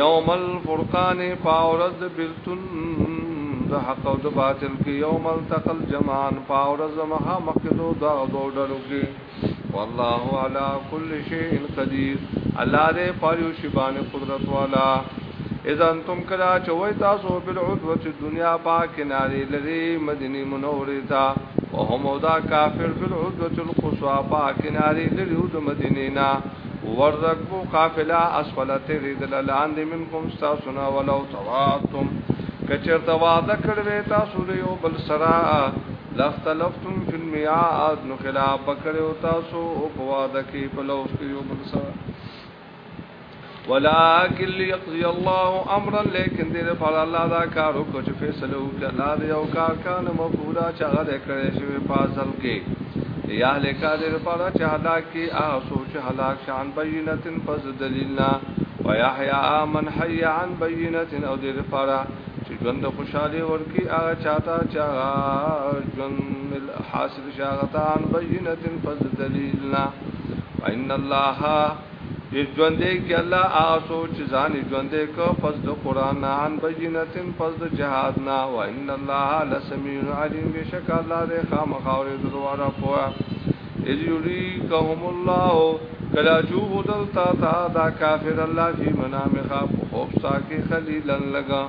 یوم الفرقان پاورز بلتون د حق او د باطل کې یوم التقل جمعان پاورز مها مخدو دا دو ډلو کې والله علی کل شیء قدیر الله دې پایو شبان قدرت والا اذا انتم کلا چوي تاسو بالعدوه الدنيا پاک ناري لري مدينه منوره تا وهم دا کافر بالعدوه القصوى پاک ناري لري د مدينه ورکبو قافله اسفلت ریدل لاندې منکم تاسو نه ولو تواتم کچرته وعده کړوي تاسو له یو بل سره لختلفتم فی المیعاد نو خلاف بکړو تاسو او په وعده کې په لوس کې یو بل سره ولكن ليقضي الله امرا لكن دې لپاره الله دا کار وکړي چې فیصله وکړي الله دې یو کار کانه مفعولا چې هغه کړی شوی په ځل کې یا هلکا دې لپاره چې هلاک کی هغه څوک چې هلاک شان بینتن پس دلیل نه و یحیا من حی عن بینتن او دې لپاره چې ژوند خوشاله ورکی هغه چاته چې هغه ژوند مل حاصل شاغتان بینتن پس دلیل نه ان الله چې ژوندې کې الله آسو چې ځان ژوندې کو پس د قران نه ان بجنتن پس د جهاد نه و ان الله لسميع عليم بشک الله دې خامخ اورې د دواره پوهه اذ يريكهم الله کلا چو بدل تا تا دا کافر الله فی منام خا خوب سا کې خلیلن لگا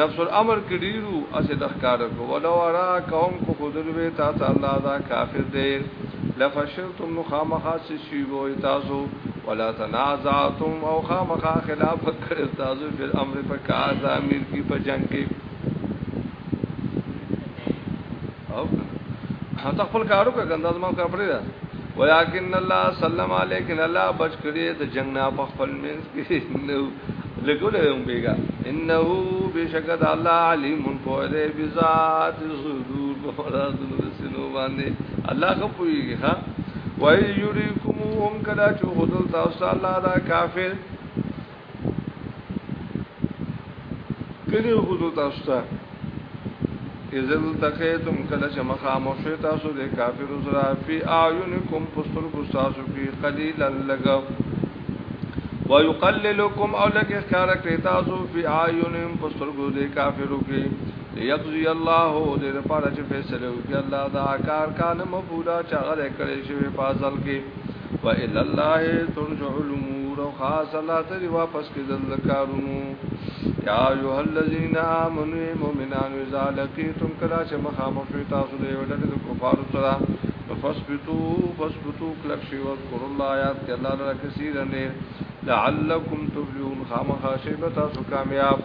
نفس الامر کې ډیرو اسې د ښکار کو ولو را قوم کو خودل وی تا تا الله دا کافر دې لفشلتم خامخا سشوی بو تاسو ولا تنازعتم او خامخا خلاف کړو تاسو فی الامر فکار دا امیر کی په جنگ کې او حتی خپل کارو کا ګنداز ما کار پړی دا ولكن الله سلم علیکن الله بچ کړی د جنگ نه په خپل منځ کې نو لګول هم بیګا انه بشکد الله علیم فوز بذات الصدور فراز نسلو باندې الله خو پویږي ها وای یریکم هم کلا چو خدل تاسو الله دا کافر کله خدل تاسو ته اذن تقیتم کلا چې مخامخ شو تاسو د کافر سره فی اعینکم پستر کو تاسو کی قلیلا لګو ويقللكم او لګ اخکار کړی تاسو فی عیونهم پسترګو دې کافرو کې یقضی الله دې لپاره چې فیصله وکړي الله دا کار کان مفولا چې هغه کړی شوی په ازل کې و ال الله ترجع الامور او خاص الله ته واپس کېدل کارونو یا ایه الذین آمنوا مؤمنان اذا لقیتم کلا چې مخامخ تاسو دې ولر د کفارو سره فسبتو فسبتو کلک شي ذکر الله آیات کې الله لرا کثیرن ډیر لعلکم تفلحون خامخا شی به تاسو کامیاب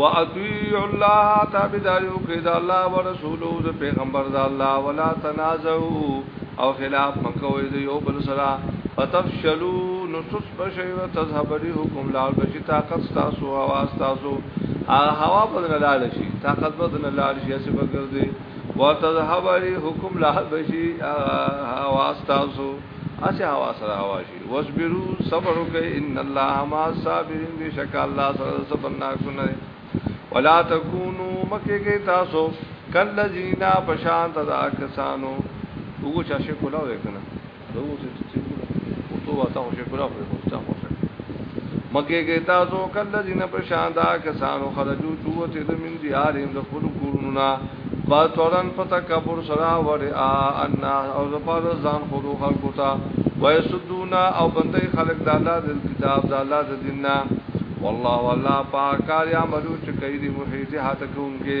واطیع الله تابعداریو کې دا الله او رسول او پیغمبر دا الله ولا تنازعوا او خلاف مکوئ د یو بل سره فتفشلوا نصص بشي وتذهب ريحكم لعل بشي طاقت تاسو او تاسو هوا بدل لاړ شي طاقت بدل لاړ شي چې بغیر وتذهب علی حکم لا بشی حواس تاسو اسی حواس را حواشی وصبرو صبر وکي ان الله ما صابرین بشک الله سره صبر نا کنه ولا تکونو مکه کې تاسو کلذینا پشان تدا کسانو وګو چا شي کولاو کنه مکه کې تاسو کله دینه په شان دا کسانو خرجو چوت د من دیارین د خپل کورونه با تورن په تکبر سرا ور ا ان او د پر ځان خود خلقو ته ويسدونا او بندي خلق د الله د کتاب د الله د دیننا والله والله پاکار یا ملو چې کوي د محیط هاته کوونکې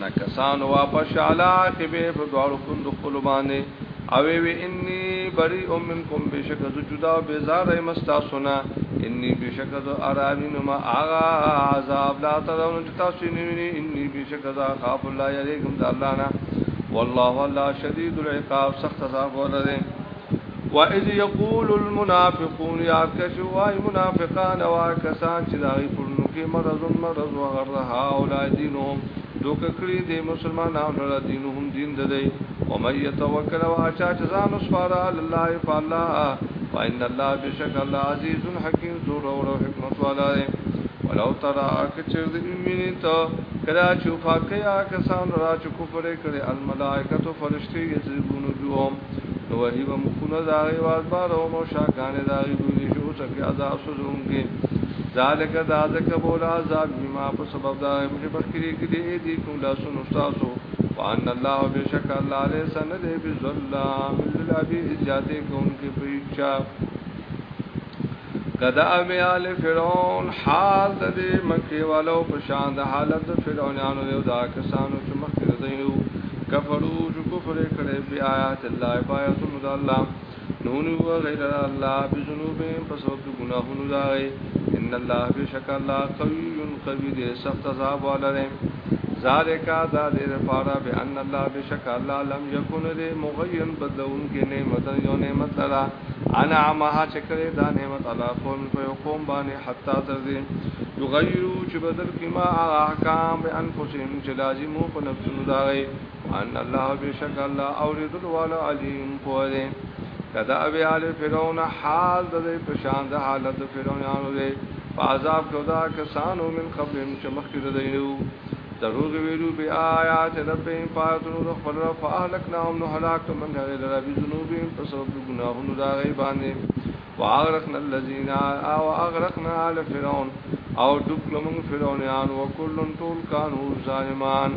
نه کسانو واپس شاله عاقبه په دواړو پوند خپل باندې او وی انی بری او منکم بشک ز جدا او بیزار ایم استاسونا انی بشک ز ارامین ما اغا عذاب لا ترون چې تاسو نه ویني انی بشک ز خاف الله یریکم د الله نه والله الله شدید العقاب سخت عذاب ولري واذ یقول المنافقون یاد کشو وای منافقان وا کسان چې دای په نو کې مرض مرض وغرها اولای دینهم دوک کړی دی مسلمانانو لپاره دینهم دین د دی او مې يتوکل وا چا چې ځان وسپاره الله فالله فإن الله بشک الله عزیز حکیم زور او حکمت والا دی ولو ترى کچر د امینه ته کلا چې فاقیا کسان را چې کفر کړي الملائکه فرشتي یذبون جوهم نو وحی و مخونه دا غي واز بار او مو شاکان دا غي ګونی شو سکه عذاب سوزون کې ذالک دا ذک بول عذاب بما په سبب دا مجھے بخری کې دې دې کوم لا سنو تاسو وان الله بشک الله له سن دې بظلام للعبید زیاتې کوونکې په اچا کدا به آل فرعون حال د دې مکه والو په شان د حالت د فرعونانو یو دا کسانو چې مخکې د دیو کفرو چې کفر کړي بیا آیات الله پایتون د الله نون و غیر الله بذنوبهم پس وب ګناهونو دا ان الله بشک الله قوی قوی دې سخت عذاب ولره ذالک دا دې لپاره به ان الله بشک الله لم یکن دې مغیر بدلون کې نعمت یو نعمت لرا انعمها چې کړې دا نعمت علا قوم په یو قوم باندې حتا تر دې یغیرو چې بدل کې ما احکام به انفسهم چې لازمو په نفسونو دا غي ان الله بشک الله اوریدل والا علیم پوهه کدا ابي آل فرعون حال د په شان د حالت فرعونانو دی فعذاب کدا کسانو من قبل چې مخکې د دینو دروغ ویلو بی آیات ربهم پاتونو د خپل رب فاهلکناهم نو هلاک من هغه لرا بی ذنوبهم په سبب د ګناهونو دا غي باندې واغرقنا الذين او اغرقنا آل فرعون او ډوب کړم فرعونان وکلن طول کانو ظالمان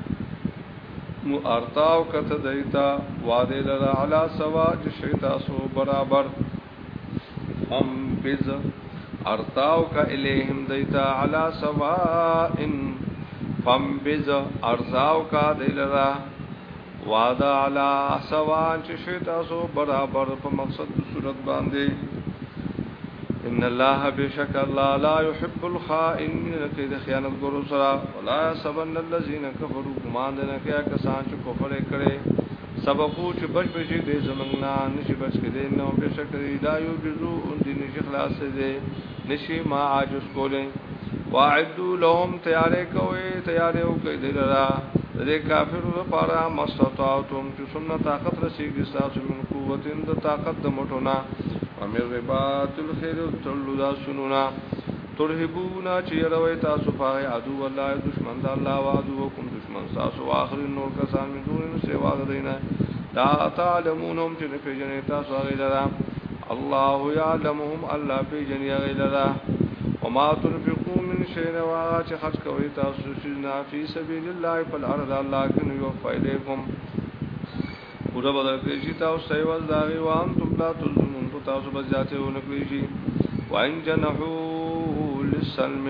نو ارتاو کته دیتا واده لرا علا سوا چې شي تاسو برابر فم بز ارتاو کا الیهم دیتا علا سوا ان فم بز ارزاو کا دی لرا واده علا سوا چې شي تاسو برابر په مقصد صورت باندې ان الله بشک الله لا يحب الخائن من کید خیانت ګورو سرا ولا سبن الذين كفروا ګمان نه کیا کسان چې کفر کړي سبقو چې بچ بچ دې زمنګنا نشي بچ کړي نو بشک دې لا یو جزو ان دې نشي خلاص دې نشي ما عاجز کوله واعدوا لهم تیارې کوي تیارې او کوي دلرا دې کافرو لپاره مستطاعتم ثم طاقت رسیږي تاسو من قوت د طاقت د مټونه امر ربات الخير تلو دا سنونا ترهبونا چې يروي تاسو فاغ عدو والله دشمن د الله او عدو کوم دشمن تاسو واخر نور کسان من دون سوا دینا لا تعلمونهم چې نه پیژنې تاسو هغه لرا الله يعلمهم الله پیژنې هغه لرا وما تنفقوا من شيء واغا چې خرج کوي تاسو جنا فی سبیل الله فل ارض الله کن یو فیلیکم پورا بدل کړی شي تاسو ته ور داغي وان تم لا تظلمون کو تاسو به ذاته ونه کړی شي وان جنحو للسلم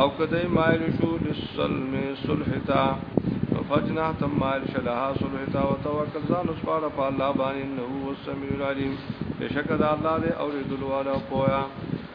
او کدی مایل شو للسلم صلح تا فجنا تم مایل شلها صلح تا وتوکل ځان وسپاره په الله باندې انه هو السمیع العلیم بشک دا الله دې اوریدلو والا پویا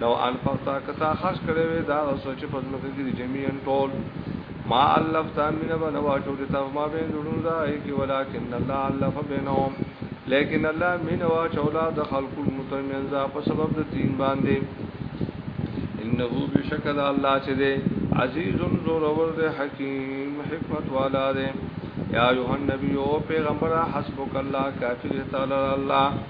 لو انفقتا کتا خرج کړي وي دا سوچ په ځمکه کې جميعا ټول ما الفت من بن واچو دي تاسو ما بین جوړو دا کی ولکن الله الف بینهم لیکن الله من واچو لا د خلق المتمنز په سبب د دین باندې انه بشکل الله چې دې عزیز زور اور دې حکیم حکمت والا دې یا ایه النبی او پیغمبر حسبک الله کافی تعالی الله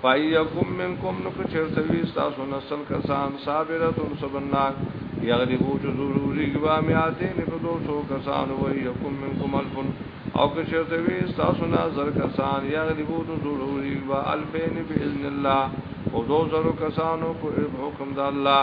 فایکم منکم نو که چرته وی تاسو نسل کسان صابرتون صبرناک یغلبو چې ضروري ګوا میاتین په 200 کسان و یکم منکم الفن او که چرته وی تاسو نه زر کسان یغلبو چې ضروري ګوا الفین باذن الله او 200 کسانو په حکم د الله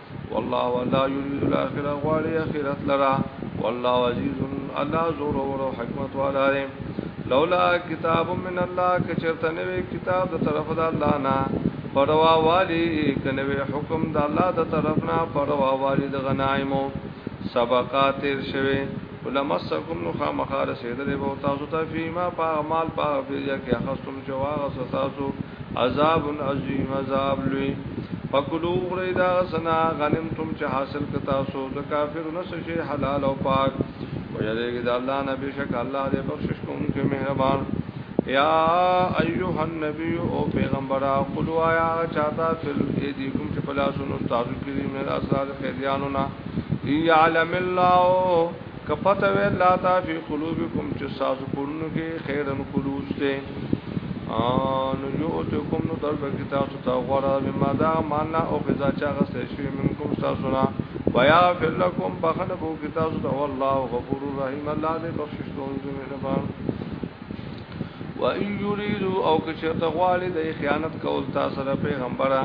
والله ولا يريد الاخره غالي اخرت لرا والله عزيز الله زور او حکمت والا دی لولا کتاب من الله کچرته نوې کتاب د طرف د الله نه پروا والی کنوې حکم د الله د طرف نه پروا والی د غنایمو سبقات تیر شوه ولمسکم نو خامخا رسیدلې به تاسو ته فيما په اعمال په فدیه کې اخستم چې واغس تاسو عذاب عظیم عذاب لوی فکلو غری دا سنا غنمتم چې حاصل ک تاسو د کافر نس شي حلال او پاک او یریګ د الله نه بشک الله دې بخشش کوونکی مهربان یا ایها النبی او پیغمبر قلوا یا چاته فل ایدیکم چې پلاسونو تاسو کې مې اسرار خیلیانو نه یعلم الله کپته وی الله تا فی قلوبکم چې تاسو پرونو کې خیرن خلوص ته ان یوتکم نو در به تاسو ته غره مما دا معنا او قضا چا غسه شی منکم تاسو نه ویا فلکم بخنه بو کې تاسو ته والله غفور رحیم الله دې بخشش کوونکی مهربان و ان یریدو او که چرته غواړي د خیانت کول تا سره پیغمبره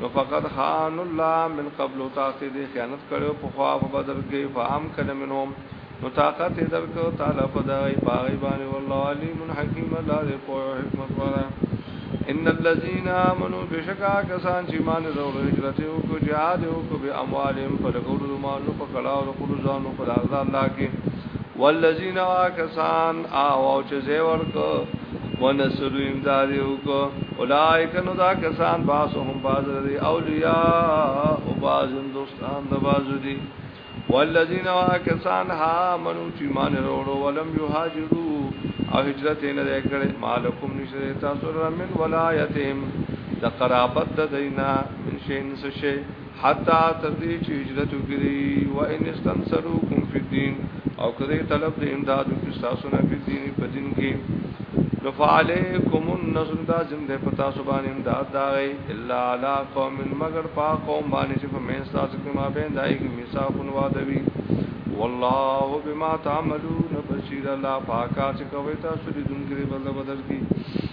نو فقط خان الله من قبل تاسو دې خیانت کړو په خوا په بدر کې فام کړه منهم نو طاقت درک تعالی په دای پاغي باندې والله علیم حکیم الله دې په حکمت والا ان الذين امنوا بشکا کسان چې مان زور هجرت او کو جهاد او کو به اموالهم په لګولو مالو په کړهو خپل ځانو په لار الله کې والذین واکسان او او چې زه ورکو ونسلو امدادی وکو اولائک نو دا کسان باسهم بازر دی اولیاء او بازن دوستان دا بازو دی والذین واکسان ها منو چې مان وروړو ولم یهاجرو او هجرت نه کړي مالکم نشره تاسو رمن ولایتهم د قرابت د دینا من شین سشه حتا تر دې چې هجرت وکړي و ان استنصروکم فی الدین او کړي طلب د امدادو کې تاسو نه په دین په دین کې نو فعلیکم النصر دا زم ده پتا سبحان امداد دا غي الا علی قوم مگر پا قوم باندې چې په مین تاسو کې ما بین دای کې میثاقون وادوی والله بما تعملون بصیر الله پاکا چې کوي تاسو دې دونکو بدل بدل کی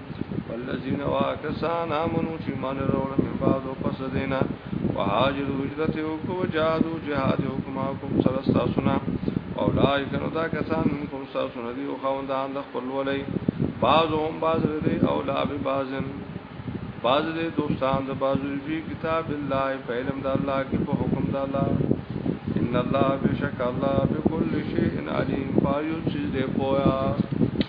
والذین واکسان امنو چې مان وروړ من بعد پس دینا وهاجر هجرت او کو جادو جهاد او کما کوم سره تاسونا اولای کنو دا کسان من کوم تاسو ندی او خوندان د خپل ولای بعض هم بعض دی او لا به بعضن بعض دی دوستان د بعض فی کتاب الله په علم د الله کې په حکم د الله ان الله بشک الله بكل شیء علیم پایو چې دی پویا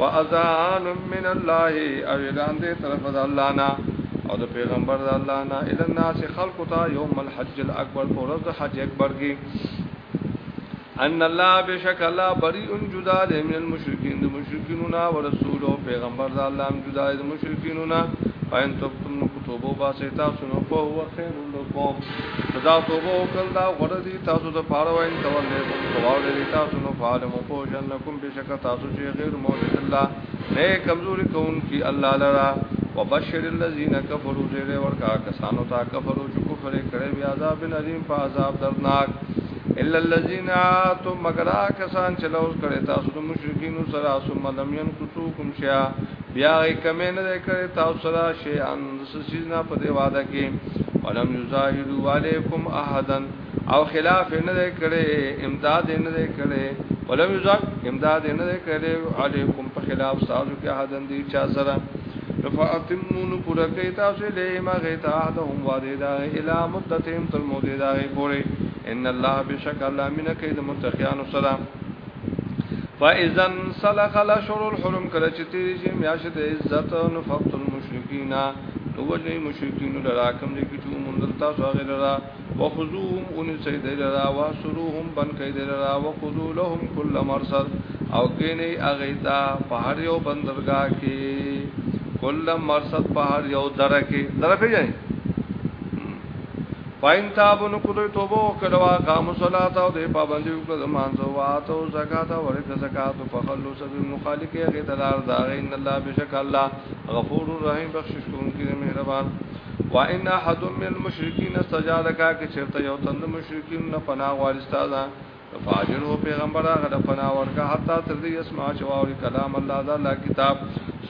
واذان من الله او اعلان دې طرف د الله نه او د پیغمبر د الله نه ال الناس خلق تا یوم الحج الاکبر پر ورځ حج اکبر کې ان الله بشک الله بری ان جدا دې من المشرکین د مشرکینونه او رسول او پیغمبر د الله هم جدا دې مشرکینونه پاین تبتم کتبو با سیتا سنو په هو خیر لکم دا توبه وکړه غره دي تاسو د پاره وین تولې کوو دې تاسو نو فعلم پوجن لكم بشکا تاسو چې غیر موجود الله نه کمزوري کون کی الله لرا وبشر الذين كفروا زیر ورکا کسانو ته کفرو چې کفر کړي بیا عذاب الیم په عذاب دردناک الا الذين اتم مگرا کسان چې لوز کړي تاسو د مشرکین سره ثم لم ينقصوكم شيئا بیا یې کمې نه کړې تاسو سره شي ان سچیز نه په دې وعده کې ولم یظاهروا علیکم احدن او خلاف نه دی کړی امداد نه دی کړی ولم یزال امداد نه دی کړی علیکم په خلاف سازو کې حدن دی چا سره فاتمون پورا کوي تاسو له ما غیتا عهدهم وعده دا الی مدتهم تر موده دا پورې ان الله بشک الله من کید متقیان السلام فاذا سلخ الاشهر الحرم کله چې تیری شي میاشت عزت او نفقت المشرکین نو وجه مشرکین لراکم دې کې چې مونږ تاسو غیر را وخذوهم ان سیدل را واسروهم بن کیدل را وخذو لهم كل مرصد او کینی اغیتا په هر یو بندرګاه کې کل مرصد په هر یو درکه درکه یې پاین تابو نو کدوې توبه وکړو قام صلات او دې پابندي وکړه د مانځو واتو زکات او ورکه زکات په خلو سبي مخالکه هغه تلار دا ان الله بشک الله غفور رحیم بخشش کوونکی مهربان وان احد من المشرکین استجارک که چرته یو تند مشرکین نه پناه غواړي استاد فاجر هو پیغمبر هغه د پناه ورکه حتی تر دې اسمع چې واوري کلام الله دا الله کتاب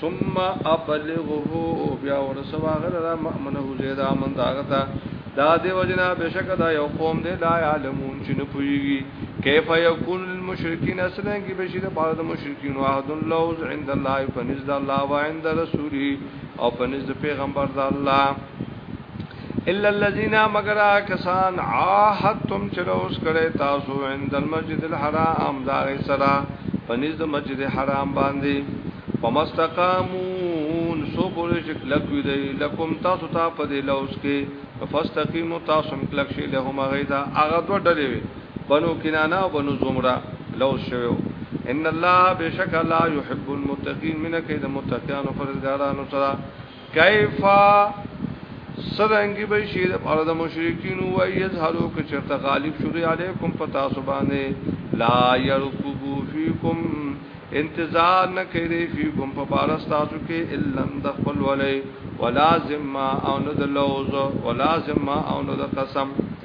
ثم ابلغه بیا ورسوا غره را مأمنه زید امن داغتا دا دی وجنا بشک دا یو قوم دی لا علمون چې نه پويږي کیف یکون المشرکین اسلام کې بشید پاره د مشرکین واحد لوز عند الله فنزد الله وعند رسوله او په نس د پیغمبر د الله الا الذين مگر کسان عاهدتم چروس کړي تاسو عند المسجد الحرام دا غي سرا په نس د مسجد حرام باندې فمستقامون سو پوری چې کلک وی دی لکم تاسو ته په دې لوز کې فاستقیمو تاسو کلک شي له هغه دا هغه دوه ډلې بنو کنانه او بنو زمره لوز شوی ان الله بشک الله يحب المتقين من کید متقیان پرزګارانو سره کیفا سرنګي به شي د پاره د مشرکین او یظهرو ک چرته غالب شوی علیکم پتا سبانه لا يرقبو فیکم انتظار نه کوي فیکم په پاره تاسو کې الا د خپل ولای ولازم او نه د لوز ولازم او نه د قسم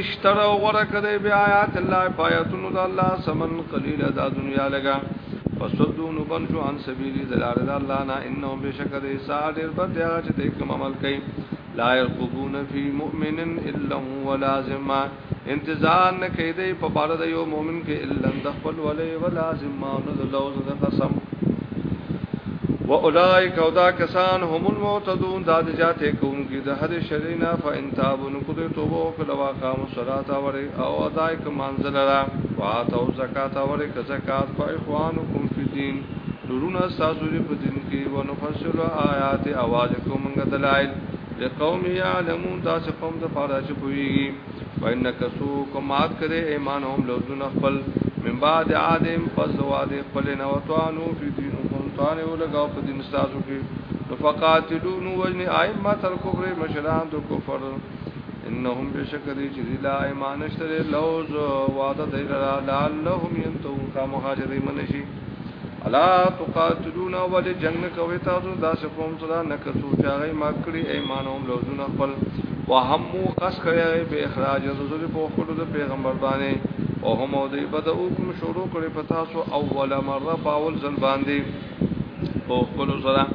اشترو غره کده بیا آیات الله پایتونو د الله سمن قلیل دا دنیا لگا فسدو نو بن شو ان سبیلی دلار د الله نه انه بشک د ایسا ډیر بد دی چې د کوم عمل کوي لا يرقبون فی مؤمن الا ولا ذمه انتظار نه کیدی په بار د یو مؤمن کې الا د خپل ولی ولا ذمه نو د لوز د قسم واولائک او دا کسان هم المعتدون دا د جاته کوونکی د هر شرینا فإن کتاب نو کو دې توبه وکړه واقام الصلاه اور او ادای ک منزل را واتو زکات اور ک زکات فاخوانکم فی دین لورونه تاسو دې په دین کې ونفصل آیات اواز کوم دلایل لقوم یعلمون دا چې قوم د پاره چې پويږي وان کسو کومات کړي ایمان هم لوزونه خپل من بعد عادم پس واد خپل نو توانو فی دینکم توانو لګاو په دین تاسو کې فقاتلون وجن ائمه تر کفر مشران د کفر انهم بشکری چې لا ایمان شته لوز وعده دی لرا لعلهم ينتو خامخاجری منشي الا تقاتلون ول جنگ کوي تاسو دا سقوم سره نکسو چاغي مکړي ایمانهم لوزون خپل وهمو قص کړي به اخراج رسول په خپل د پیغمبر باندې او هم دوی بدو کوم شروع کړي پتا سو اول مره باول ځل باندې او خپل سره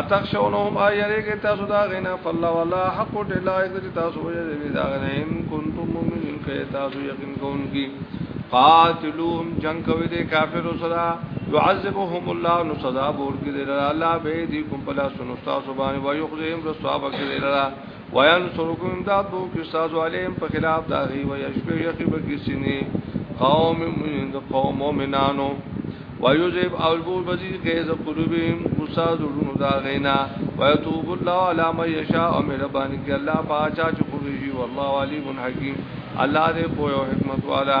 اتخشونهم ايرګه تاسو دا غنا فالله والله حق دې لایق دې تاسو یې دا غنا ان کنتم مؤمنین کې تاسو یقین کوونکی قاتلوهم جنگ کوي دې کافر سره يعذبهم الله نو سزا ورکړي دې الله به دې کوم پلا سنستا سبحان و يخزهم رسوا بکړي دې ویان سرکم امداد بو کی استاد علیم په خلاف دا غي و یشفی یخی به کی سینه قوم من قوم مومنانو ويذب او البول بزي غيظ قلوبهم غصه زړونو دا غینا ويتوب الله على ما يشاء او مهرباني کې الله پاچا چې خوږي والله عليم حکيم الله دې په حکمت والا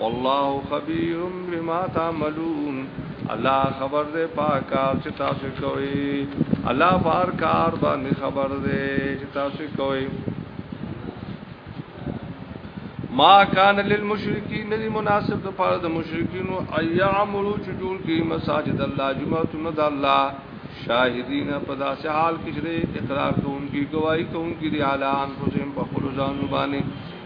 والله خبير بما تعملون الله خبر دې پاکار چې تاسو کوي الله بار کار باندې خبر دې چې تاسو کوي ما کان للمشرکین ندی مناسب د پاره د مشرکین ایعملو چې جوړ کی مساجد الله جمعتون د الله شاهدین په داسې حال کې چې اقرار کوونکی گواہی کوونکی دی اعلان حسین په خپل ځان باندې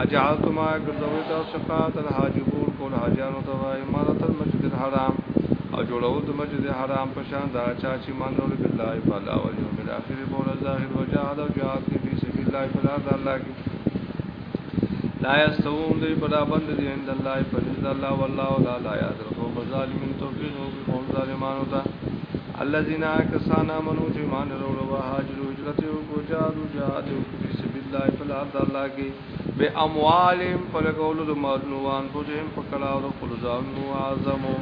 اجعلتما ګرځوي تاسو صفات الحاجبون کول حاجانو ته امارت المسجد الحرام او جوړول د مسجد الحرام په شان دا چا چې مان ورو بالله فلا او یوم الاخر په ورځ ظاهر وجاهد او جهاد کې په سبیل الله فلا د الله کې لا یستوون دی برابر دی عند الله فضل الله والله لا لا یادر قوم ظالمین توفیق او قوم ظالمانو ته الذين كسانا منو جمان رو رو هاجروا هجرت او کو جادو جادو الله په لار د الله کې به اموالهم په لګولو د مالونو وان فوجهم په کړه او خپل ځانونو اعظمو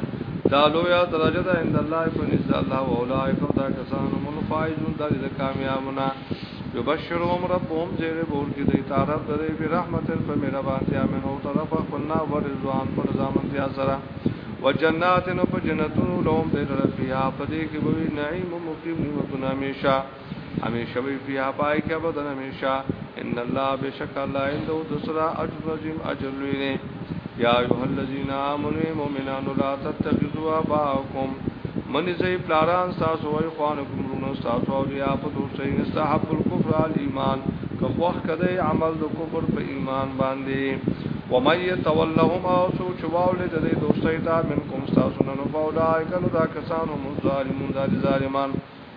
دا لویا درجه ده عند الله په نزد الله او اولائک او دا کسان هم الفائزون دا د کامیابونه یبشرهم ربهم زیر بور کی دی تعرف درې به رحمت په مهربانتیا منه او طرف خپلنا ورزوان پر ځامنتیا سره وجناتن په جنتونو لهم دې رفیع په دې کې به نعیم مقیم نیمتون همیشه همیشه وی فیا پای کې بدن همیشه ان الله بشک الله عنده دسرا اجر رجیم اجر لوی یا ایه الذین آمنوا مؤمنان لا تتخذوا اباءکم منی زی پلاران تاسو وای خوان کومرونو تاسو او یا په دوسری نستحب الکفر الایمان که خوخ کده عمل د کفر په ایمان باندې و مې تولهم او سو چواول د دې دوستۍ دا منکم تاسو نه نو فولای کنو دا کسان هم ظالمون دا ظالمان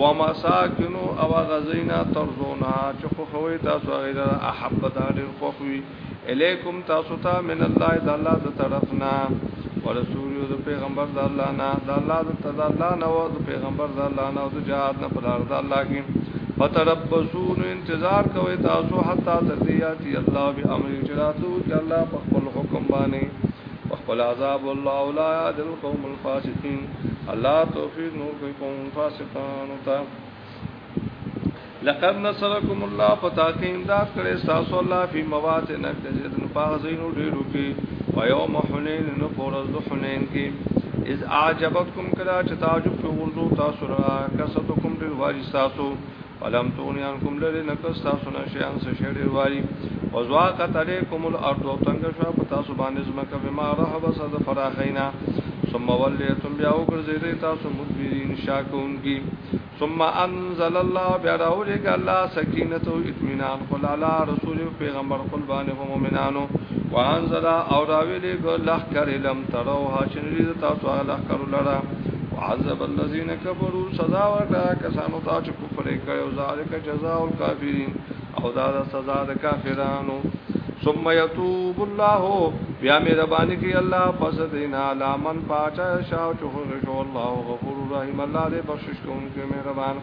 ومساکن او غزینا ترزونا چې خو خوي تاسو غیر احب دا ډیر خوخوي الیکم تاسو ته من الله د الله د طرفنا ورسول او د پیغمبر د الله نه د الله د تدا الله نه او د پیغمبر د الله نه او د جهاد نه پر ارض الله کې فتربصون انتظار کوي تاسو حتا تدیاتی الله به امر چراتو چې الله په خپل حکم باندې وخپل عذاب الله لا يهدي القوم الفاسقين الله توفيق نور کوي قوم فاسقان ته لقد نصركم الله فتاكي امداد کړي تاسو الله في مواطن کثيرن پاغزينو ډيرو کې ويوم حنين نو پورز د حنين کې اذ اعجبتكم کلا چې تعجب کې ورزو تاسو را کسبتكم ډير واجب تاسو ولم تونی انکم لری نکس تاسو نه شیان څه شړی واری وزواقت علیکم الارض او تنگ شو په تاسو باندې زمکه بما رحب صد فراخینا ثم ولیتم بیا وګرځیدې تاسو مدبرین شاکون کی ثم انزل الله بیا راولګ الله سکینه او اطمینان قل علی رسول پیغمبر قل باندې په مؤمنانو وانزل او راولګ لخر لم تروها چې تاسو هغه لخر لړه وعذب الذين كفروا سزا ورکا کسانو ته چې کفر کوي او ذالک جزاء الكافرين او دا د سزا د کافرانو ثم يتوب الله بیا مې ربانی کې الله پس دینا لامن پاچا شاو چوغه شو الله غفور رحیم الله دې بخشش کوونکی مهربان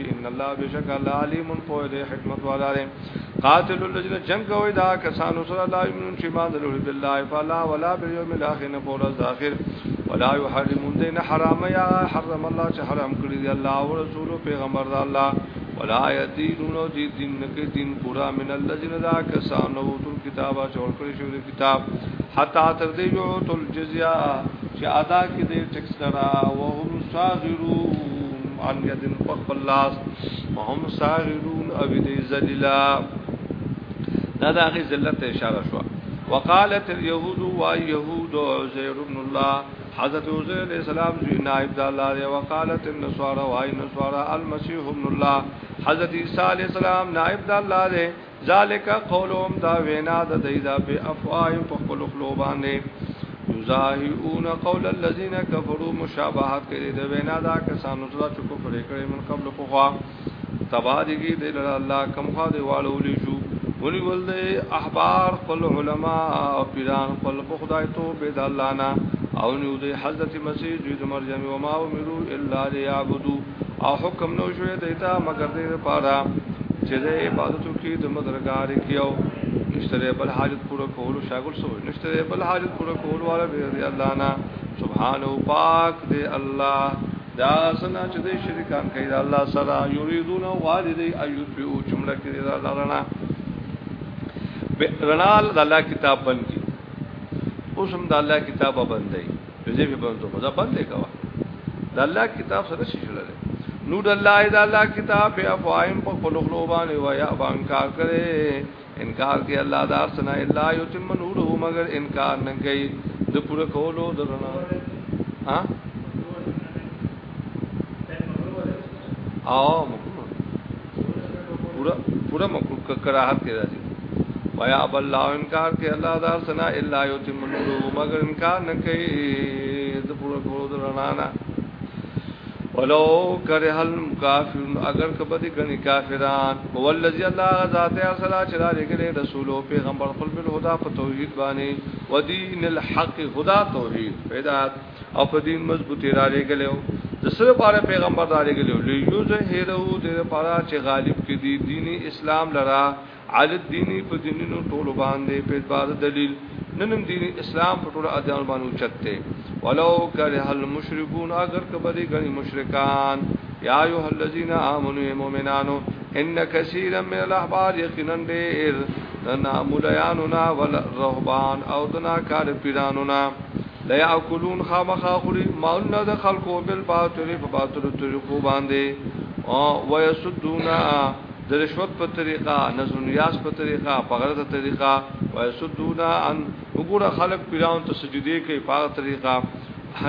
ان الله بشک الله علیم پوه دی حکمت والا دی قاتل الذين جنگ کوي دا کسانو سره لا یمنون چې مان درو بالله فلا ولا باليوم الاخر نه پوره ذاخر ولا يحرمون دین حرام یا حرم الله چې حرام کړی دی الله او رسول پیغمبر دا الله ولا یدینون دی دین کې دین پورا من الذين دا کسانو تل کتابه چول کړی شو کتاب حتا تر دې یو تل جزیا چې ادا کې دې ټیکس لرا او هم صاغرون ان یدن په خپل لاس هم صاغرون او دې ذلیلا دا د هغه ذلت اشاره شو وقالت اليهود ويهود عزير بن الله حضرت عزير عليه السلام زوی نائب الله دی وقالت النصارى وای نصارى المسيح ابن الله حضرت عيسى عليه السلام نائب الله دی ذالک قولهم دا وینا د دای دا په افواهم په خپل خلو باندې یظاهرون قول الذين كفروا مشابهت کړي د وینا دا کسانو سره چې کفر کړي من قبل په خوا تبادګي د الله کم خوا دی والولې شو ونی ول د احبار خپل علما او پیران خپل خدای ته به د الله نه او نو د حضرت مسیح د مریم و ما امرو الا ليعبدوا او حکم نو شوی دیتا مگر دې لپاره چې د عبادت کې د مدرګار کیو نشته بل حاجت پوره کول شاګل سو نشته بل حاجت پوره کول والا دې الله نه سبحان او پاک دې الله دا سنا چې دې شریکان کوي دا الله سره یریدون او غالي دې ایو په جمله کې دا الله رڼا رڼا د الله کتاب باندې اوس هم د الله کتابه باندې دې په بندو خدا باندې کوا د الله کتاب سره شي جوړل نو د الله د الله کتاب په افوایم په خپل خلو باندې ویا بانکار کړي انکار کوي الله دا سنا الا یتم نوره مگر انکار نه کوي د پوره کولو درنه ها او پورا پورا مکروه کراهت کې راځي ويا اب الله انکار کې الله دا سنا الا یتم نور مگر انکار نه کوي د پورا ټول درنا نه ولو کرہ الکافرون اگر کبدی کنی کافران هو الذی الله ذات اصل چرا لګل رسول او پیغمبر خپل بالهدى په توحید باندې ودین الحق هدى توحید پیدا او په دین مضبوطی را لګلو د سره پاره پیغمبر را لګلو لیظهره د پاره چې غالب کې دی دین اسلام لرا علی دینی په دینونو ټول باندې په اعتبار دلیل ننم دین اسلام په ټول ادیان باندې اوچته ولو کرہ المشرکون اگر کبدی غنی مشرکان یا ایه الذین آمنو مومنانو ان کثیرا من الاحبار یقینا دیر دنا مولیانو نا ول رهبان او دنا کار پیرانو نا لا یاکلون خامخا خوري مالونه د خلکو بل باطل په باطل طریقو باندې او ويسدونا د رشوت په طریقه نظر نیاز په طریقه په غلطه طریقه ويسدونا ان وګوره خلک پیران ته سجدي کوي په هغه طریقه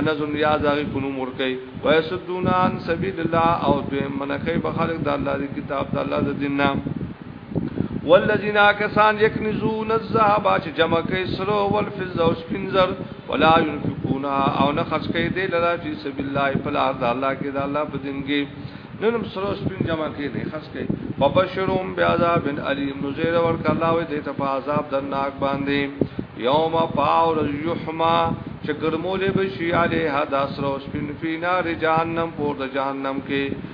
نظر نیاز هغه پونو مور کوي ويسدونا ان سبیل الله او دوی منکه به خلک د الله دی کتاب د الله د دین نه والذین کسان یکنزون الذهب چې جمع کوي سره ول فضه او سپینزر ولا ينفقونها او نه خرج کوي د لرا فی سبیل الله فلا د الله کې د الله په دین کې نن سره سپین جمع کوي نه خرج کوي فبشرهم بعذاب الیم نذیر ورک الله وي د ته په عذاب درناک باندې یوم فاور یحما چې ګرمولې بشي علیها داسره سپین فی نار جهنم پور د جهنم کې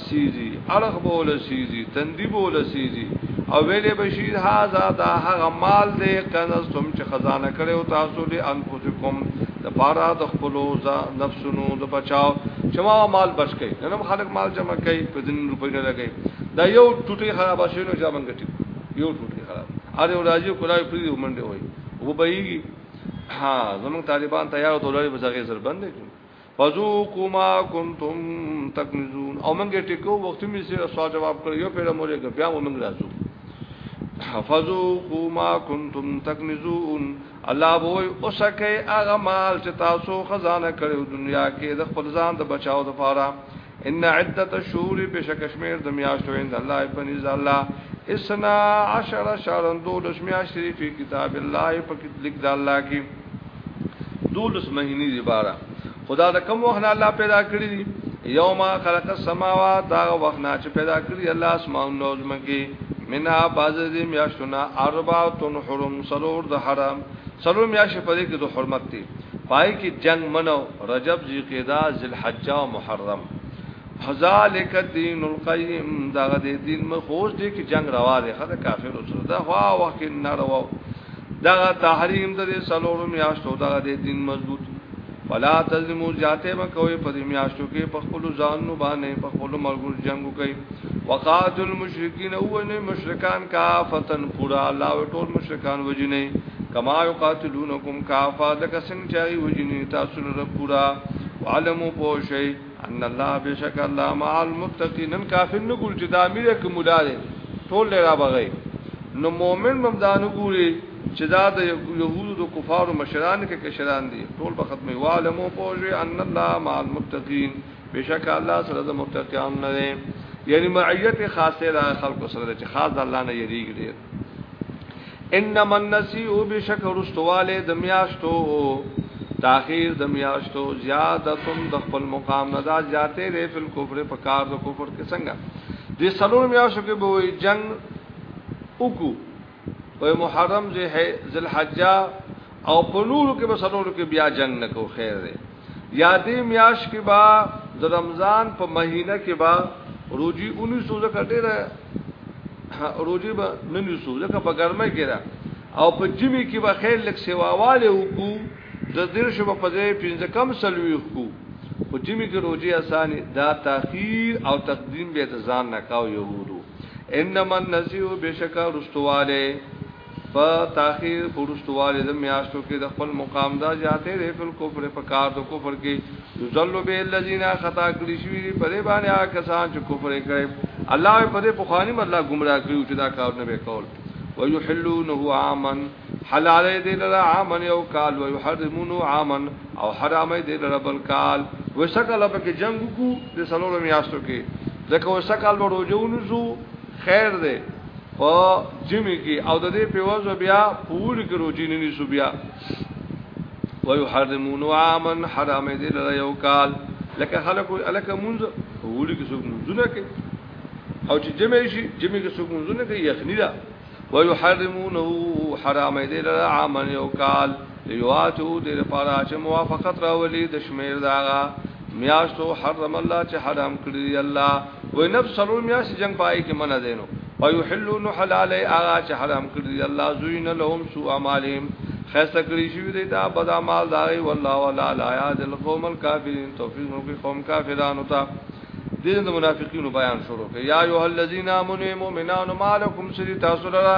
سیزی اړخ بول سیزی تندی بول سیزی او ویلې بشیر هاذا دا هغه مال دی کنزتم چې خزانه کړو تاسو له انفسکم د پاره د خپل نفسونو د بچاو چې ما مال بچ کړي نن خلک مال جمع کوي په دین روپې نه لګي دا یو ټوټي خراب شوی نو ځامن ګټي یو ټوټي خراب اره راځي کولای پری ومنډه وي وبېږي ها زموږ طالبان تیار دولاري بزاغه سر بندې فذوقوا ما كنتم تكنزون او موږ ټکو وخت می سره سوال جواب کړ یو پیره مورې ګ بیا موږ راځو فذوقوا ما كنتم تكنزون الله وای اوسکه هغه مال چې تاسو خزانه کړو دنیا کې د خپل ځان د بچاو لپاره ان عدت الشهور بشکشمیر د میاشتو عند الله پنځ الله اسنا عشر شهرن دولس میاشتې په کتاب الله په لیک د الله کې دولس مهینې دی بارا خدا د کوم وخت الله پیدا کړی دی یوم خلق السماوات دا وخت نه چې پیدا کړی الله اسمان نو زمکه منا باز دې میاشتونه اربع تن حرم سرور د حرم سرور میاشت په دې کې د حرمت دی پای کې جنګ منو رجب ذیقیدا ذلحجه او محرم فذالک الدین القیم دا غد دین مخوز دی کې جنگ روا دی خدای کافر سره دا هوا وخت نړو دا تحریم د سلورم یاشتو دا غد دین مضبوط فلا تظلمو جاته مکوې په دې میاشتو کې په خپل ځان نو باندې په خپل مرګ جنگ کوي وقاتل مشرکین او نه مشرکان کافتن پورا الله ټول مشرکان وجنه کما یقاتلونکم کافا لکه څنګه چې وجنی تاسو لره پورا علمو پوشی ان الله بشک الله مع المتقین کافر نه ګول چې دا امیر کوم لاله ټول لرا بغی نو مؤمن بم دا نه ګوري چې دا د يهودو د کفارو مشران کې کشران دي ټول به ختمي والمو پوجي ان الله مع المتقين بشک الله سره د متقين نه یعنی معیت خاصه را خلق سره چې خاص الله نه یریږي انما النسیو بشک رستواله د میاشتو تاخير د میاشتو زیادتون د خپل مقام نه دا زیاتې دی فل کفر په کار د کفر کې څنګه د سلور میاشتو کې به وي جنگ وکو او محرم ذل حجا او په نور کې به سلور کې بیا جنگ نکو خیر دی یادې میاش کې با د رمضان په مهینه کې با روجي اونې سو زکه ډیره روجي به نه نیسو ځکه په ګرمه کې را او په جمی کې به خیر لک سیواواله وکړو د دیر شپه په ځای پنځه کم سلوي وکړو په جمی کې روجي اساني دا تاخير او تقدیم به ځان نه کاو يهودو انما النسيو بشکا رستواله په تاخير په ورستو والي د میاشتو کې د خپل مقام دا جاته دی په کفر په کار د کفر کې یذل به الذين خطا کړی شوی په دې باندې هغه کسان چې کفر کړي الله په دې بخانی مله گمراه کړو چې دا کار نه وکول ويحلونه عاما حلال دې لرا عاما یو کال ويحرمونه عاما او حرام دې لرا بل کال وسکه لپاره کې جنگ کو د سلوړو میاشتو کې ځکه وسکه لوړو جوونو خیر دی په جمی کې او د دې په وځو بیا پور کې روزي نه نیسو بیا ويحرمون عاما حرام دي لره یو کال لکه خلکو الکه مونږ وړي کې څوک مونږونه کوي او چې جمع شي جمع کې څوک مونږونه کوي یخنی دا ويحرمونه حرام دي لره عاما یو کال لیواتو د لپاره چې موافقت راولي د شمیر داغه میاشتو حرم الله چې حرام کړی الله و نفس سلو میاشت جنگ پای کې منع دینو او یحلون حلال هغه چې حرام کړی الله زوین لهم سوء اعمالهم خیسته کړی شوی دی دا بد اعمال داغي والله ولا لا یاد القوم الکافرین توفیق نو کې قوم کافرانو ته دین د منافقینو بیان شروع کړي یا ایه الذین آمنو مومنان مالکم سری تاسو لرا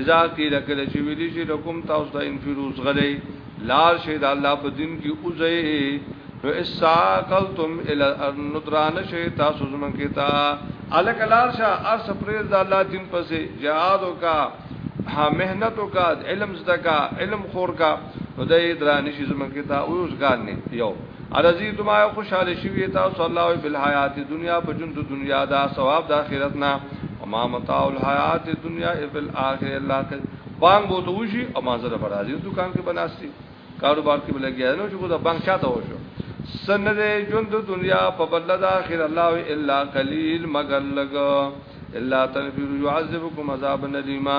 اذا قیل کله چې ویل شي لکم تاسو ته انفروز غلې لار شي د الله په دین کې اوځي نو اساقلتم ال الندران شي تاسو زمون کې تا الک لار شه ار سپریز د الله دین پسې جهاد وکا ها مهنت وکا علم زده کا علم خور کا نو د درانه شي زمون کې تا اوس ګان نه یو ارزی تما خوشاله شوی تاسو الله وی بالحیات دنیا په جون د دنیا دا ثواب د اخرت نه او ما متاع الحیات دنیا فی الاخره الله ک بانګ بو تو شي او ما زره برازي دکان کې بناسي کاروبار کې بلګیا نو چې کو دا بانګ چاته وشو سن دې جون د دنیا په بدل د اخر الله وی الا قلیل مگر لګ الا تنفیر يعذبکم عذاب نلیما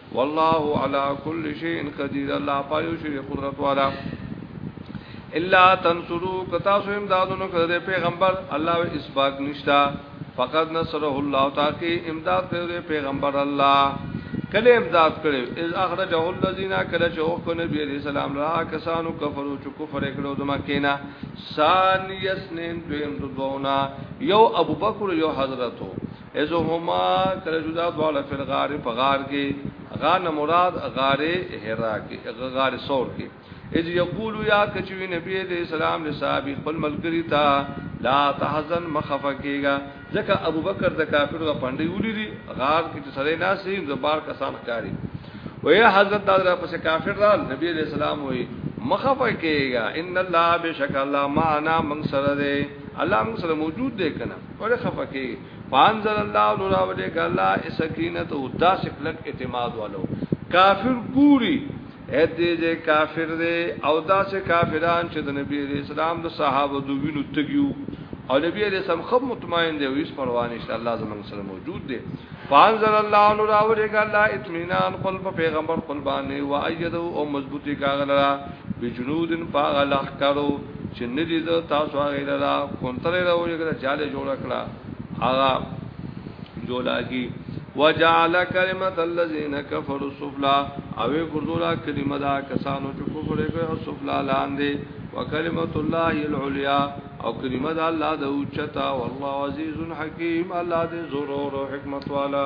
والله على كل شيء قدير الله پایو شی قدرت والا الا تنصرو کتا سو امدادونو کړه پیغمبر الله و اسباق نشتا فقد نصره الله تاکي امداد کړه پیغمبر الله کله امداد کړو اذ اخرجه الذين کله چې او کو نبی عليه السلام را کسانو کفرو چې کفر کړو د مکینا ثانیسنین دویم دونه یو ابوبکر یو حضرتو اذ هما کله چې دا دواړه فل غار په غار کې غار نه مراد غار حرا کې غار ثور کې اذ یقول یا کچوی نبی دې سلام له صاحب خپل ملګری تا لا تحزن مخفه کېګا ځکه ابوبکر د کافرو د پندې ولې دي غار کې چې سره ناسي د بار کسان ښکاری وې حضرت دادره پس کافر را نبی دې سلام وې مخفه کېګا ان الله بشک الله معنا من سره دې الله من سره موجود دې کنه ولې خفه کېږي فانزل الله نور اولې ګلا سکینه ته دا سکلک اعتماد والو کافر ګوري اې دې دې کافر دې او دا سه کافران چې د نبی رسول الله د صحابه دوینو تګیو او نبی علیہ السلام خو مطمئن دی ویس پروان انشاء الله زمون سره موجود دی فانزل الله نور اورګ الله اطمینان خپل پیغمبر خپل باندې و ایدو او مضبوطی کاغلا بجنود پاغ لخکرو چې ندی د تاسو هغه لرا کونتره راولې کړه جاله جوړ کړه هغه جولاګي وجعل کلمت الذين كفروا سفلا او ګردولا کلمه دا کسانو چې کفر کوي او سفلا لاندې وکلمت الله العليا او کلمه دا الله د اوچتا والله عزيز حكيم الله دې زور او حکمت والا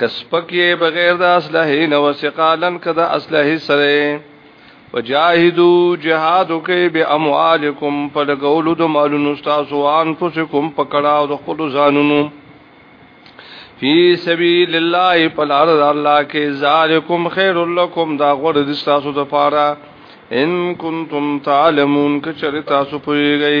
کسپک یې بغیر د اسلحې نو سقالن کده اسلحې سره وجاهدو جهاد وکي به اموالکم په لګولو د مالونو تاسو ان پسکم پکړاو د خپل ځانونو فی سبیل الله پلار الله کې ذالکم خیر لکم دا غوړ د تاسو د پاره ان کنتم تعلمون کچره تاسو پوهیږئ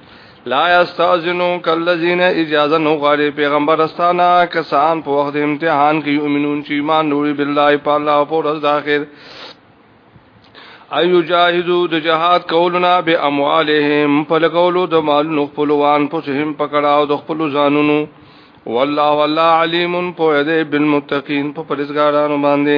لا یستاذنون کلذین اجازه نو غاری پیغمبر استانا کسان په وخت امتحان کې یؤمنون چې ایمان نوري بالله په الله او پر ورځ اخر ایو جاهدو د جهاد کولنا به اموالهم په لګولو د مالونو خپلوان په سهم پکړاو د خپل ځانونو والله والله علیم په دې بالمتقین په پرېزګارانو باندې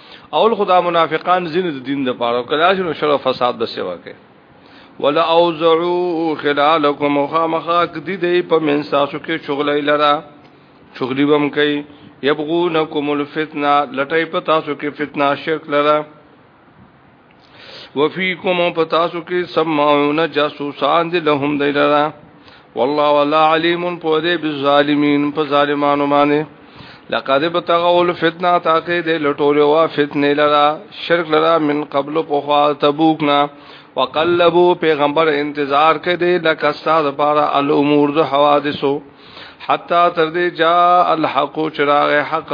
اول خدا منافقان زین د دین د پاره کله چې نو شر فساد د سیوا کوي ولا اوزعوا خلالکم خامخا کدی دی په من تاسو کې شغلې لرا شغلی بم کوي یبغونکم الفتنه لټای په تاسو کې فتنه شرک لرا وفيكم پتاسو کې سمعون جاسوسان دي لهم دیلرا والله ولا عليم پوهه بالظالمين په ظالمانو باندې لقد بتغول فتنه تاکه دې لټولې وا فتنه لرا شرک لرا من قبل پوخا تبوک نه وقلبو پیغمبر انتظار کې دې لکه استاد پارا الامور ذو حوادثو حتا تر دې جاء الحق چراغ حق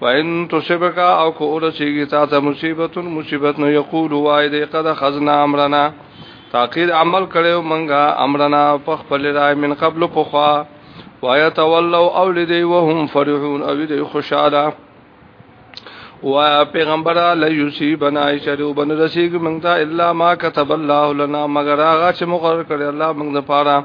وان تصبك او کول سیږي تا ته مصیبت مصیبت نو یقول وای دې قد خزنا امرنا تاکید عمل کړو منګه امرنا په خپل رائے من قبل پخوا وای تولوا او لدی وهم فرحون او دې خوشاله وای پیغمبر علی یصيبنا شرو بن رسیږي منګه الا ما كتب الله لنا مگر هغه چې مقرر کړی الله منګه پاره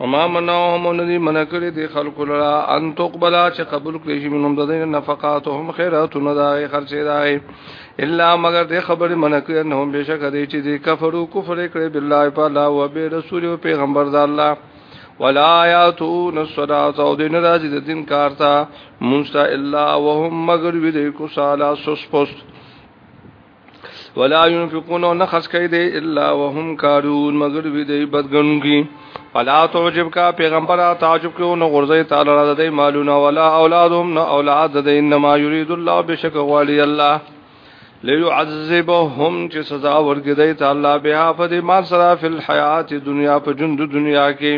وما منعهم الذي منکر دي خلق لرا ان تقبلا چې قبول کړي شي منهم د دین نفقاتهم خیرات نه دا خرچه دا الا مگر دې خبره منکر انهم بشک دې چې دې کفرو کفر کړي بالله په الله او به رسول او پیغمبر د الله ولا آیاتون الصلاۃ او دین راځي د دین کارتا مونږه الا وهم مگر وی دې کو سالا سس پست ولا ينفقون نخص کوي دي الا وهم کارون مگر وي دي بدګنګي فلا تعجب کا پیغمبر تعجب کو نو غرزه تعالی را دي مالونه ولا اولادهم نو اولاد دي انما يريد الله بشک غالي الله ليعذبهم چې سزا ورګي دي تعالی بها فد مال سرا فی الحیات دنیا په جند دنیا کې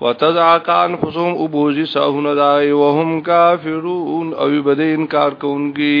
وتزعقان فسوم ابوزي ساهونه دای وهم کافرون او بدین کار کوونکی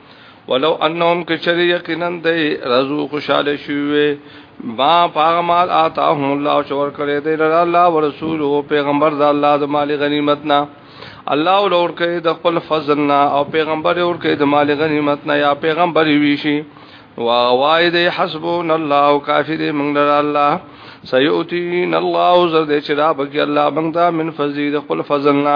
ولو انهم کشری یقینا دی رزو خوشاله شوی ما پاغه مال آتاهم الله شور کړی دی الله ورسول او پیغمبر د الله د مال غنیمت نه الله ولور کوي د خپل فضل نه او پیغمبر ور کوي د مال غنیمت نه یا پیغمبر وی شي وغوای دی حسبون الله کافی دی منگ لر اللہ سیؤتین الله زرد چرا بکی الله منگ دا من فضی دی خپل فضلنا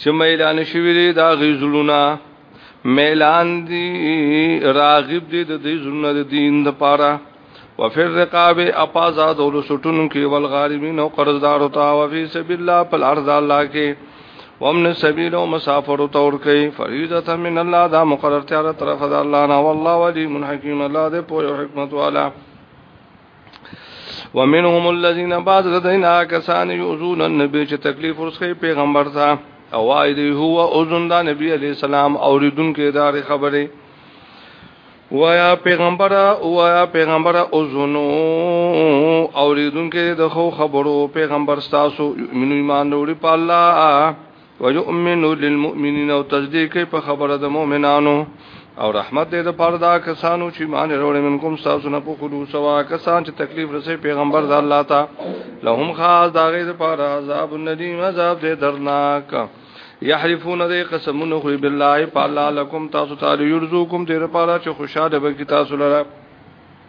چې میلان شوی دی دا غي زړونه میلان دی راغب دی د دې زړونه د دین د پاره وفر رقاب اپازاد ول سټون کې ول غارمین او قرضدار او تا وفي سبیل الله په الارض الله کې ومن سبیل او مسافر او تور کې فریضه من الله دا مقرر تیار طرف د الله نه والله ولی من حکیم الله دې په حکمت والا ومنهم الذين بعض لدينا کسان يؤذون النبي چې تکلیف ورسخه پیغمبر ته او وايي هو اذن دا نبی عليه السلام اوریدونکو دار خبره وایا پیغمبر وایا پیغمبر اذنو اوریدونکو د خو خبرو پیغمبر تاسو ایمان وروړي په الله ويؤمن للمؤمنين او تصدیق په خبره د مؤمنانو او رحمت دې د پاره دا کسانو چې مان وروړي منکم تاسو نه په خلوص وا کسان چې تکلیف رسې پیغمبر د الله تا لهم خاص دا غي د پاره عذاب الندیم عذاب دې درناک یحلفون دې قسمونه خو بالله په الله لكم تاسو تعالی يرزقكم دې لپاره چې خوشاله به کی تاسو لره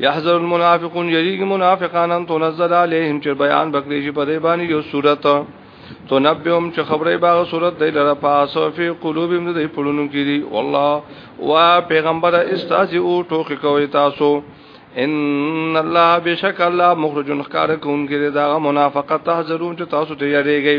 يحذر المنافقون يريق منافقان ان تنزل عليهم چې بیان بکړي شي په دې باندې یو صورت تنبهم چې خبره باغ صورت دی لره پاسو فی قلوبهم دې پړونو کې دي والله وا پیغمبر استاذ او ټوکی کوي تاسو ان الله بشک الله مخرج خکار کون کې دا منافقت تحذرون چې تاسو ته یریږي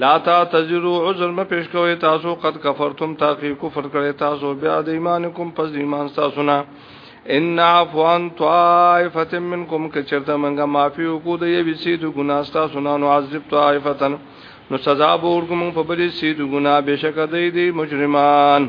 لا تا تزرو عذر ما پیش کوي تاسو قد کفرتم تاخیر کفر کړي تاسو بیا د ایمانکم پس د ایمان تاسو نه ان عفوان طائفه منکم کچرته منګه معافي وکړو د یوې سي د ګنا تاسو نه نو عذاب طائفه نو سزا به ورکوم په بلې سي د ګنا بشک دی دی مجرمان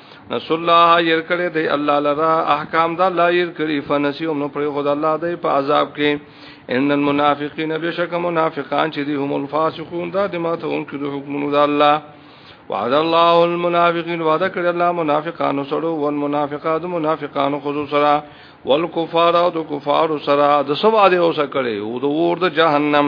نسو الله ير کړي دی الله لرا احکام دا الله ير کړي فنسيهم نو پر خدای الله دی په عذاب کې ان المنافقین بشک منافقان چې دي هم الفاسقون دا د ماته اون کې د حکمونو د الله وعد الله المنافقین وعده کړی الله منافقانو سره او المنافقات منافقانو خو سره والکفار او د کفار سره د سوا دی اوسه کړي او د ور د جهنم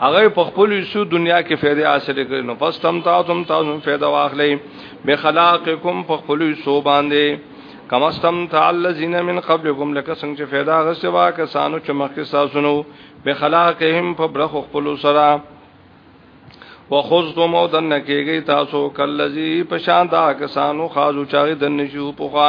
هغه په خپل سو دنیا کې فائدې حاصل کړي نو پس تم تاسو تاسو فائدہ واخلې به خلاقکم په خپل سو باندې کما استم تعال الذين من قبلكم لك څنګه چې فائدہ غسه وا کسانو چې مخکې تاسو نو به خلاقهم په برخ خپل سره وخذتم او دن کېږي تاسو کلذي په شان دا کسانو خاصو چاغي دن شو په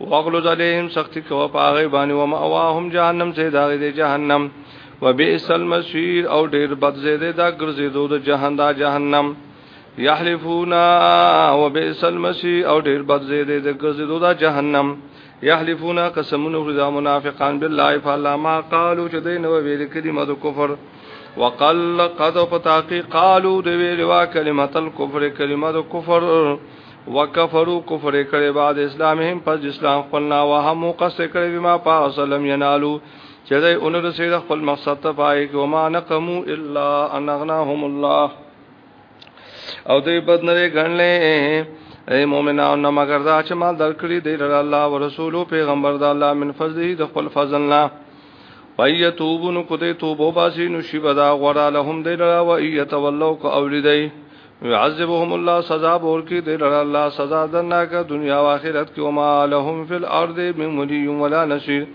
واغلو ذلیم سختی کو پاغه باندې و ما واهم جهنم چې دا دې جهنم وبئس المسیر او ډیر بد زیاده دا ګرځیدو د جهندا جهنم یحلفونا وبئس المسیر او ډیر بد زیاده د ګرځیدو دا جهنم یحلفونا قسمونه رضا منافقان بالله فلا ما قالو چې دین و ویل کلمه د کفر وقال قد فتاقی قالو د ویل وا کلمه الکفر کلمه د کفر وکفرو کفر کړي بعد اسلامهم پس اسلام خپلنا وه مو قص کړي بما پا وسلم ينالو چې دای اون رسید خپل مقصد ته پای کې وما نقمو الا ان اغناهم الله او دوی بد نه غنلې اے مؤمنان نو مگر دا چې مال درکړي دی لر الله او رسول او پیغمبر دا الله من فضله د خپل فضل نه وای توبونو کو دې توبو باسي نو شی بدا غره لهم دی لر او ایت ولو کو اولیدای يعذبهم الله سزا بور کی دل الله سزا دناک دنیا او آخرت کی وما لهم فی الارض من ولی ولا نصير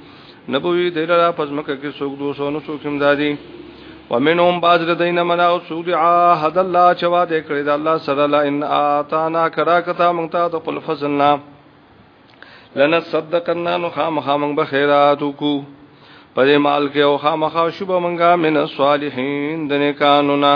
نبوی دل را پزمک کی سوق دو سو نو سوق امدادی ومنهم بعض لدین منا او سود عهد الله چوا دې کړی دا الله سره لا ان اتانا کرا کتا مونږ ته د قل فزلنا لنا صدقنا نو خامخ مونږ به خیرات وکو پدې مال کې او خامخ شوب مونږه من الصالحین د نیکانو نه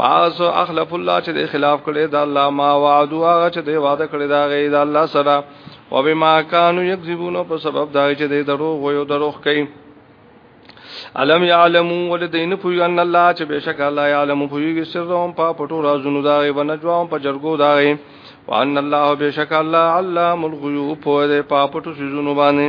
پاس اخلف الله چې د خلاف کړي د الله ما وعدو هغه چې د وعده کړي دا غي د الله سره او بما كانوا يكذبون په سبب دا چې د دروغ وي دروغ کوي علم يعلمو ولدین پوی ان الله چې بشک الله يعلم پوی سرهم په پټو رازونو دا غي بنجوام په جرګو دا غي وان الله بشک الله علام الغيوب په پټو سيزونو باندې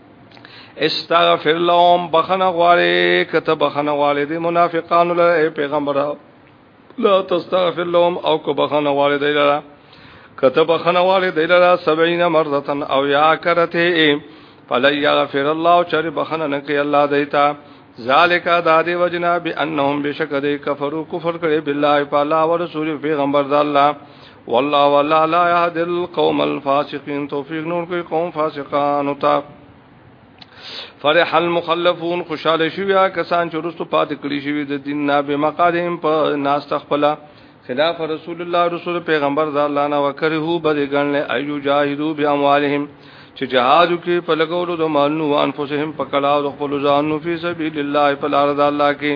استغفر لهم بخنه غواړي کته بخنه غواړي دي منافقان له پیغمبر لا تستغفر لهم او کو بخنه غواړي دی لرا کته بخنه غواړي دی لرا 70 مرضتن او یا کرته فلی یغفر الله چر بخنه نه کوي الله دیتا ذالک دا دی وجنا بانهم بشک دی کفرو کفر کړي بالله تعالی او رسول پیغمبر د الله والله ولا لا يهد القوم الفاسقين توفيق نور کوي قوم فاسقان او تا فرح المخلفون خوشاله شویا کسان چې رستو پات کړی شوی د دین نه به مقادم په ناس تخپلا خلاف رسول الله رسول پیغمبر ذا الله نه وکره بد ګڼل ایو جاهدو باموالهم چې جهاد کې په لګولو د مالونو او انفسهم په کلا او خپل ځانو په سبیل الله په لار د الله کې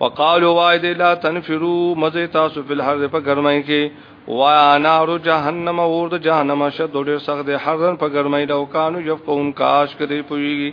وقالو وعد لا تنفروا مزه تاسو په الحر په ګرمۍ کې وایا نار جهنم اور د جهنم شد ډېر سخت دی حرن په ګرمۍ لو کانو یفقون کاش کړي پوي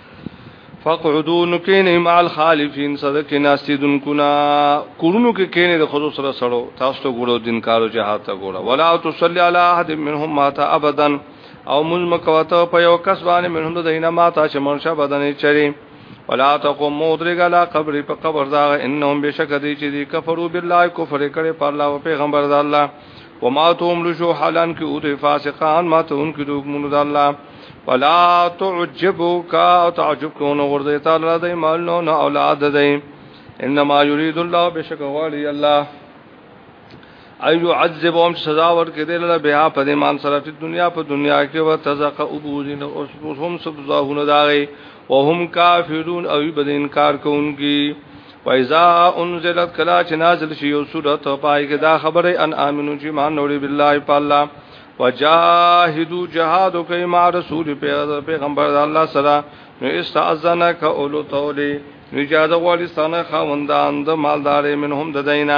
فقعدو نو کینې مع الخالفین صدق ناستی دن کنا کورونو کې کینې د خود سره سړو تاسو ته ګورو دین کارو جهاد ته ګورو ولا تصلی علی احد منهم مات ابدا او مز مکوته په یو کس باندې منهم د دینه مات چې منشه بدن چری ولا تقوم مودرګ علی قبر په قبر دا انهم بشک دی چې دی کفرو بالله کفر کړي په الله او پیغمبر د الله وما توم لشو حالان کې او د فاسقان ما ته ان کې دوه مونږ د الله ولا تعجبك او تعجب کو نو ورته تعالی د مال نو نه اولاد دی انما يريد الله بشک غالي الله ايو عذبهم سزا ور کې دی له بها په دې مان سره په دنیا په دنیا کې و تزق ابوزين او هم سبزاهونه داغي وهم کافرون او بد انکار کوونکی وایزا انزلت کلا چې نازل شي یو سورته پای کې دا خبره ان امنو چې مان نوري بالله په الله وجاهدوا جهاد کوي مع رسول پیغمبر الله سره نو استاذنک اولو تولی نو اجازه غواړي ستانه خوندان د مالدارې منهم د دینه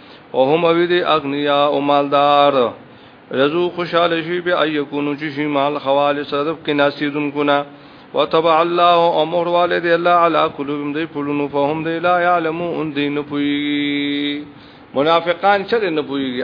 او هم وی دی اغنیا او مالدار رزو خوشاله شي به ايکونو چې شي مال خوال صرف کې ناسیدون کنا وتبع الله امر والد الله على قلوبهم دی پلونو فهم دی لا يعلمون دین پوي منافقان چر نه پوي